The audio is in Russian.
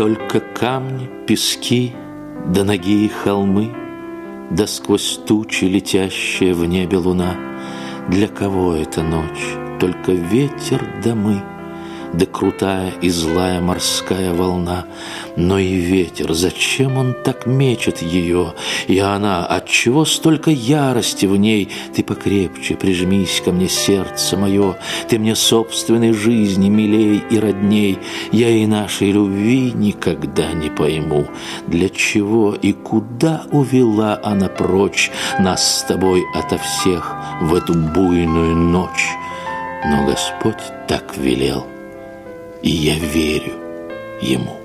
Только камни, пески, да ноги и холмы, Да сквозь тучи летящая в небе луна. Для кого эта ночь? Только ветер да мы — да крутая и злая морская волна. Но и ветер, зачем он так мечет ее? И она, отчего столько ярости в ней? Ты покрепче прижмись ко мне, сердце мое, Ты мне собственной жизни милей и родней. Я и нашей любви никогда не пойму, Для чего и куда увела она прочь Нас с тобой ото всех в эту буйную ночь. Но Господь так велел – и я верю ему.